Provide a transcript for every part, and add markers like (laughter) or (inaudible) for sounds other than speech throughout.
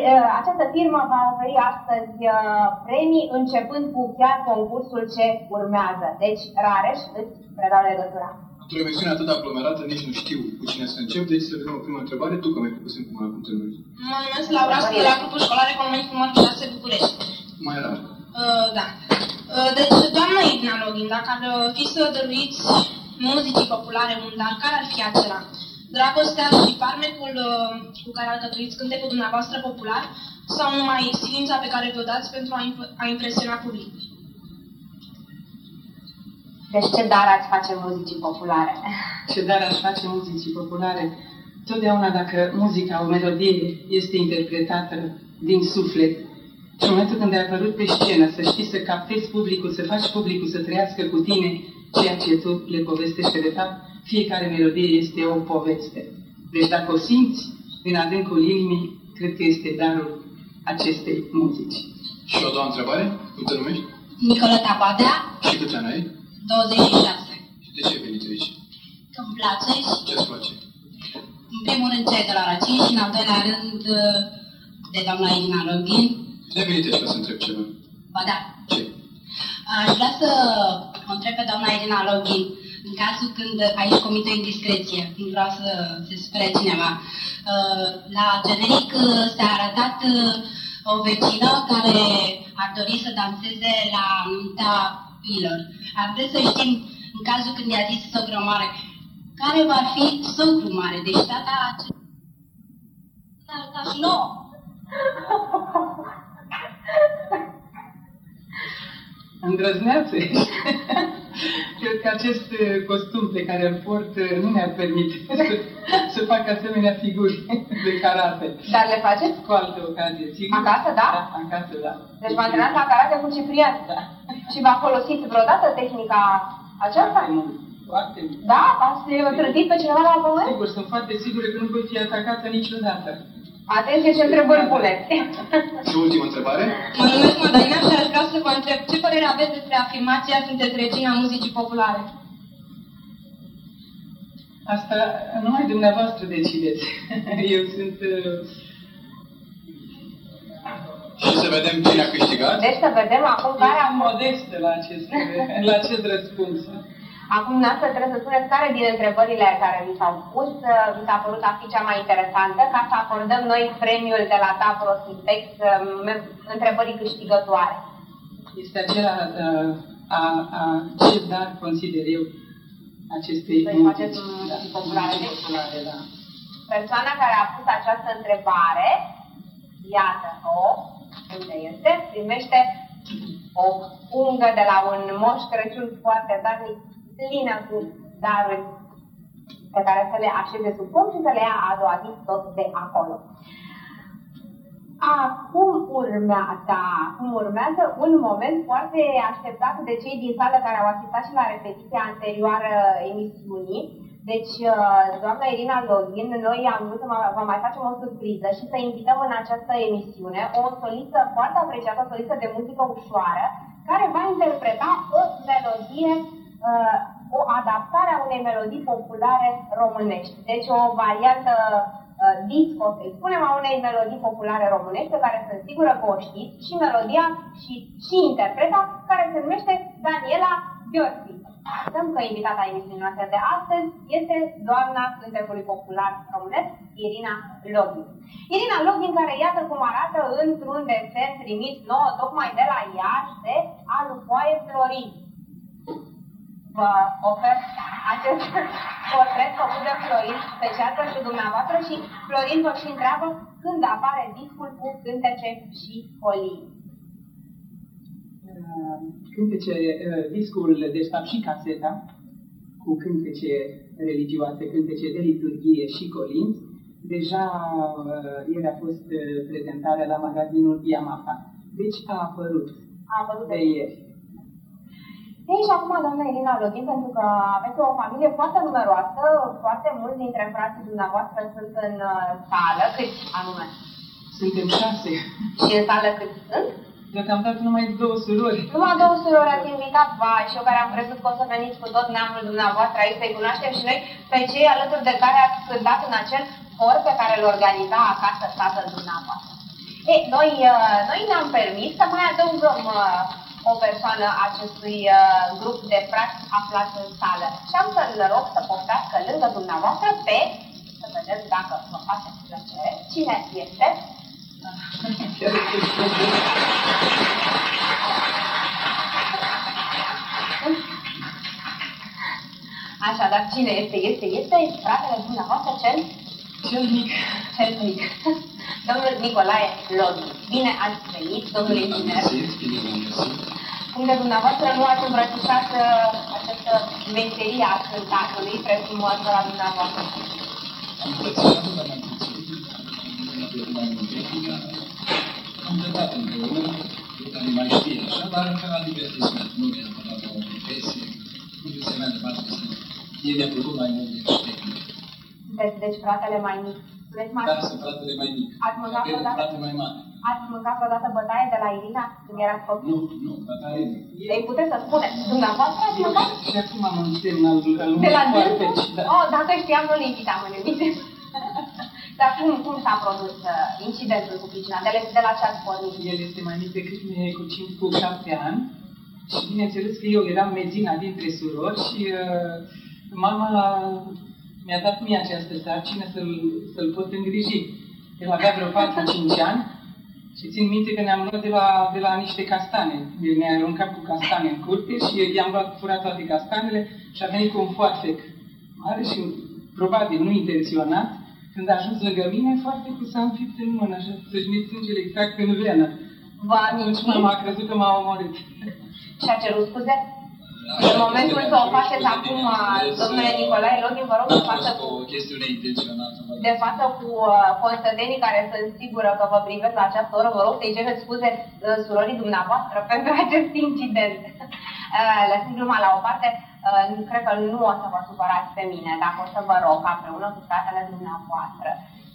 uh, această firmă va oferi astăzi uh, premii începând cu chiar concursul ce urmează. Deci, Rareș, îți predau legătura. Într-o emisiune atât de aglomerată, nici nu știu cu cine să încep, deci să vedem o primă întrebare. Tu că mi-ai făcut simplu cum cum te numești. Mă numesc Laura, sunt de la grupul școlar economic numărul 6 București. Mai rar. Uh, da. Uh, deci, doamna Irina Login, dacă ar uh, fi să dăruiți muzicii populare un dar, care ar fi acela? Dragostea și farmecul uh, cu care alcătuiți cântecul dumneavoastră popular sau numai silința pe care vă dați pentru a, imp- a impresiona publicul? Deci ce dar ați face muzicii populare? (laughs) Ce dar aș face muzicii populare? Totdeauna dacă muzica, o melodie este interpretată din suflet, și în momentul când ai apărut pe scenă, să știi să captezi publicul, să faci publicul să trăiască cu tine ceea ce tu le povestește de fapt, fiecare melodie este o poveste. Deci dacă o simți din adâncul inimii, cred că este darul acestei muzici. Și o doua întrebare. Cum te numești? Nicoleta Badea, Și câți ani ai? 26. Și de ce ai venit aici? Că îmi place și, Ce-ți place? în primul rând, cei de la Răcin și, în al doilea rând, de doamna Irina Login. De venit aici ca să întreb ceva. Ba da. Ce? Aș vrea să o întreb pe doamna Irina Login, în cazul când aici comit o indiscreție, nu vreau să se spere cineva. Uh, La generic uh, s-a arătat uh, o vecină care ar dori să danseze la nunta pilor. Ar vrea să știm, în cazul când i-a zis sogru mare, care va fi sogru mare, deci tata s-a arătat și nouă. (laughs) Îndrăzneață. (laughs) Cred că acest uh, costum pe care îl port uh, nu mi-ar permite (laughs) să, să fac asemenea figuri (laughs) de karate. Dar le faceți? Cu alte ocazie, sigur. Acasă, da? Da, acasă, da. Deci vă antrenați la karate cu Ciprian. Da. Și v-a folosit vreodată tehnica aceasta? Foarte mult. Foarte mult. Da? Ați trântit pe cineva la pământ? Sigur, sunt foarte sigură că nu voi fi atacată niciodată. Atenție ce întrebări puneți. Și ultima întrebare. Mă numesc Madalina și aș vrea să vă întreb ce părere aveți despre afirmația sunteți regina muzicii populare? Asta numai dumneavoastră decideți. (laughs) Eu sunt... uh, Și să vedem cine a câștigat. Deci să vedem acum care a Sunt fost. modestă la acest, la acest răspuns. Acum, dumneavoastră trebuie să spuneți care din întrebările care vi s-au pus uh, vi s-a părut a fi cea mai interesantă ca să acordăm noi premiul de la Tapro Simpex uh, întrebării câștigătoare. Este acela uh, a, a ce dar consider eu acestei Să-i faceți muzici. muzicii populare. muzicii populare, da. Persoana care a pus această întrebare, iată-o, unde este, primește o pungă de la un moș Crăciun foarte darnic, plină cu daruri pe care să le așeze sub pom și să le ia a doua zi tot de acolo. Acum urmează, acum urmează un moment foarte așteptat de cei din sală care au asistat și la repetiția anterioară emisiunii. Deci, uh, doamna Irina Login, noi am vrut să mă- vă mai facem o surpriză și să invităm în această emisiune o solistă foarte apreciată, o solistă de muzică ușoară, care va interpreta o melodie, uh, o adaptare a unei melodii populare românești. Deci o variantă uh, disco, să-i spunem, a unei melodii populare românești, pe care sunt sigură că o știți, și melodia și, și interpreta, care se numește Daniela Gheorghi. Uităm că invitata emisiunii noastre de astăzi este doamna cântecului popular românesc, Irina Login. Irina Login, care iată cum arată într-un desen trimis nouă tocmai de la Iași de Alufoaie Florin vă ofer acest portret făcut de Florin special pentru dumneavoastră și Florin vă și întreabă când apare discul cu cântece și folii. Uh, Cântece, uh, discul, deci fapt și caseta, cu cântece religioase, cântece de liturghie și colinți, deja uh, ieri a fost uh, prezentarea la magazinul Yamaha. Deci a apărut A apărut de ieri. Ei, și acum, doamna Irina Login, pentru că aveți o familie foarte numeroasă, foarte mulți dintre frații dumneavoastră sunt în uh, sală, câți anume? Suntem șase. Și în sală câți sunt? Deocamdată numai două surori. Numai două surori ați invitat, vai, și eu care am crezut că o să veniți cu tot neamul dumneavoastră aici să-i cunoaștem și noi pe cei alături de care ați cântat în acel for pe care îl organiza acasă tatăl dumneavoastră. E, noi, uh, noi ne-am permis să mai adăugăm uh, o persoană acestui uh, grup de frați aflați în sală. Și am să-l rog să poftească lângă dumneavoastră pe, să vedem dacă vă face plăcere, cine este. Așa, dar cine este? Este, este fratele dumneavoastră cel? Cel mic. Cel mic. Domnul Nicolae Lodi. Bine ați venit, domnul inginer. Cum de dumneavoastră nu ați îmbrățișat uh, această meserie a cântatului, precum la dumneavoastră. Am îmbrățișat, dar m-am simțit, mi-a plăcut mai mult tehnica. Am cântat împreună, care mai știe așa, dar ca la divertisment, nu neapărat la o profesie. Condiția mea de parte să mie mi-a plăcut mai mult decât tehnica. Deci, deci fratele mai mic. Spuneți mai Dar sunt fratele mai mic. Ați mâncat Avem un vreodată? frate mai mare. Ați mâncat vreodată bătaie de la Irina când erați copii? Nu, nu, Cătălin. Ei puteți să spuneți, dumneavoastră ați mâncat? Și acum am un semn al, al De la unui foarte, dânsul? da. Oh, dacă știam, nu-l invitam în emisiune. (laughs) Dar cum, cum s-a produs uh, incidentul cu pricina? De, la- de la ce ați pornit? El este mai mic decât mine cu 5 cu 7 ani și bineînțeles că eu eram mezina dintre surori și uh, mama mi-a dat mie această sarcină să-l, să-l pot îngriji. El avea vreo 4-5 ani și țin minte că ne-am luat de la, de la niște castane. El ne-a aruncat cu castane în curte și i-am luat, furat toate castanele și a venit cu un foarfec mare și probabil nu intenționat. Când a ajuns lângă mine, foarte cu s-a înfipt în mână, așa, să-și met sângele exact în venă. Vă Atunci amintiți? mama a crezut că m-a omorât. (laughs) Și a cerut scuze? În momentul să o faceți acum, uh, domnule Nicolae Login, vă rog N-a să față fost cu, o chestiune intenționată. vă de față cu uh, constătenii care sunt sigură că vă privesc la această oră, vă rog să-i cereți scuze uh, surorii dumneavoastră (laughs) pentru acest incident. Uh, Lăsând gluma la o parte, uh, cred că nu o să vă supărați pe mine dacă o să vă rog ca împreună cu fratele dumneavoastră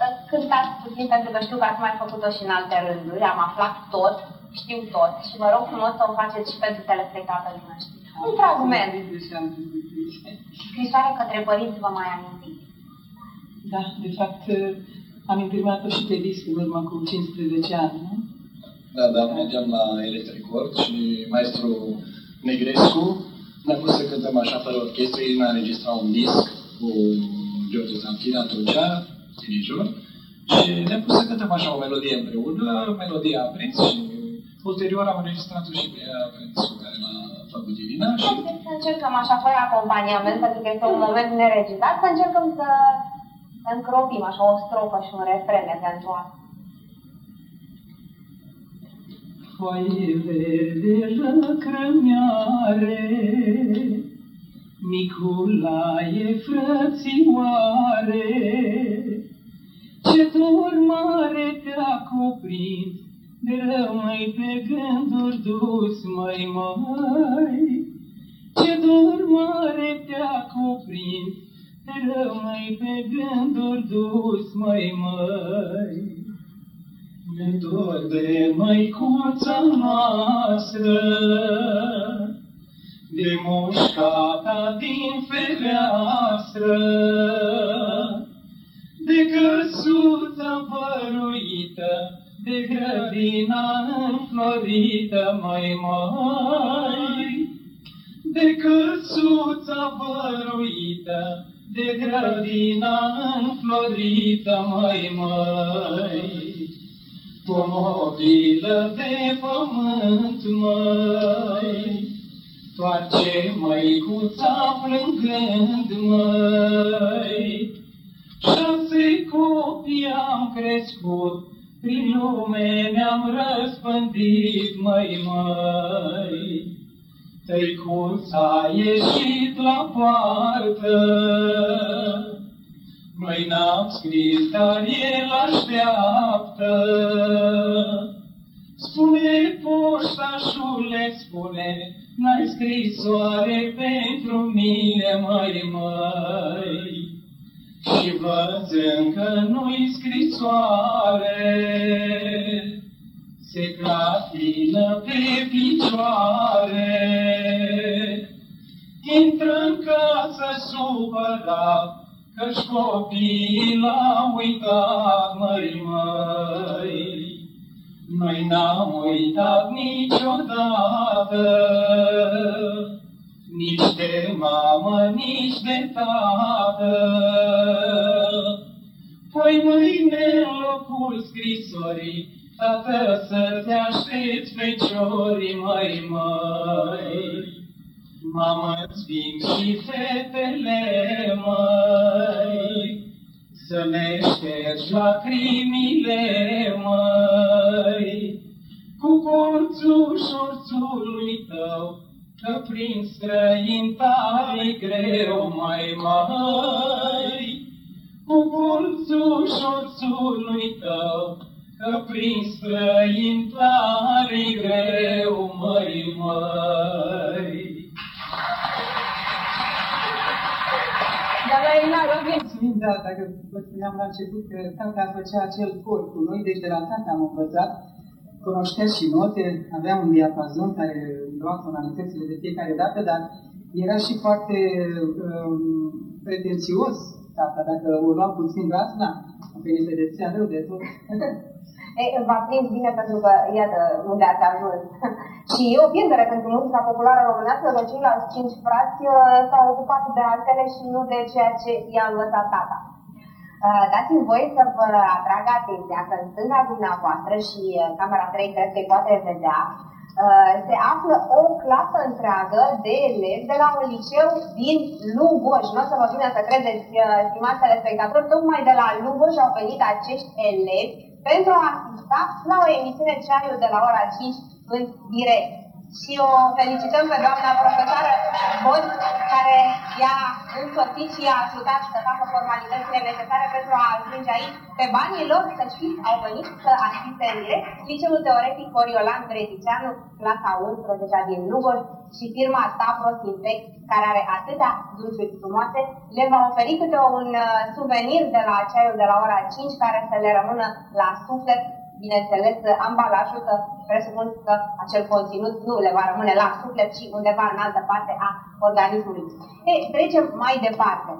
să cântați puțin pentru că știu că ați mai făcut-o și în alte rânduri, am aflat tot, știu tot și vă rog frumos să o faceți și pentru telespectatorii noștri. Un fragment, Deși am zis. scrisoare către părinți, vă mai amintiți? Da, de fapt, am imprimat-o și pe disc în urmă cu 15 ani, nu? Da, da, mergeam la Electricord și maestru Negrescu ne-a pus să cântăm așa fără orchestră, el ne-a înregistrat un disc cu George Zanchina atunci, Sinijur, și ne-a pus să cântăm așa o melodie împreună, melodia a prins și ulterior am înregistrat-o și pe ea pentru care l-a făcut Irina și Haideți să încercăm așa, fără acompaniament, pentru că este un moment neregizat, să încercăm să încropim așa o strofă și un refren eventual. Foaie verde lăcrămiare, Miculae frățioare, Ce dor mare te-a cuprins, De rămâi pe gânduri dus, măi, măi. Ce dor mare te-a cuprins, De rămâi pe gânduri dus, măi, măi. Ne dor de măicuța noastră, de mușcata din fereastră, de căsuța păruită, de grădina înflorită, mai mai. De căsuța păruită, de grădina înflorită, mai mai. Cu mobilă de pământ, măi, Toarce măicuța plângând, măi. Șase copii am crescut, prin lume mi-am răspândit, măi, măi. Tăicuța a ieșit la poartă, Măi n-am scris, dar el așteaptă. Spune poștașule, spune, n-ai scrisoare pentru mine, măi, măi. Și văzând că nu-i scrisoare, se clatină pe picioare. Intră în casă supărat, Căci copiii l-au uitat, măi, măi. Noi n-am uitat niciodată, nici de mamă, nici de tată. Păi mâine în locul scrisorii, tată să te aștept feciorii, măi, măi. Mamă-ți vin și fetele, măi, să ne ștergi lacrimile, măi, cu colțul șorțului tău, că prin străin tare greu mai mai. Cu colțul șorțului tău, că prin străin tare greu mai mai. Doamna Irina Rogin, Mulțumim, da, dacă vă spuneam la început că tata făcea acel cor cu noi, deci de la tata am învățat, cunoștea și note, avea un diapazon care lua tonalitățile de fiecare dată, dar era și foarte um, pretențios tata, dacă o luam puțin razna, pe ne vedeți rău de tot. (laughs) Ei, v-a prins bine pentru că, iată, unde ați ajuns. și e o pierdere pentru muzica populară românească că ceilalți cinci frați uh, s-au ocupat de altele și nu de ceea ce i-a învățat tata. Uh, Dați-mi voie să vă atrag atenția că în stânga dumneavoastră și uh, camera 3 cred că îi poate vedea, uh, se află o clasă întreagă de elevi de la un liceu din Lugoj. Nu o să vă vină să credeți, uh, stimați telespectatori, tocmai de la Lugoj au venit acești elevi pentru a asista la o emisiune Ceaiul de la ora 5 în direct. Și o felicităm pe doamna profesoară Bod, care i-a însoțit și i-a ajutat să facă formalitățile necesare pentru a ajunge aici. Pe banii lor, să știți, au venit să asiste în direct Liceul Teoretic Coriolan Greticeanu, clasa 11 din Lugoj și firma Stavros Infect, care are atâtea dulciuri frumoase, le va oferi câte un uh, suvenir de la ceaiul de la ora 5 care să le rămână la suflet bineînțeles, ambalajul, că presupun că acel conținut nu le va rămâne la suflet, ci undeva în altă parte a organismului. Ei, trecem mai departe.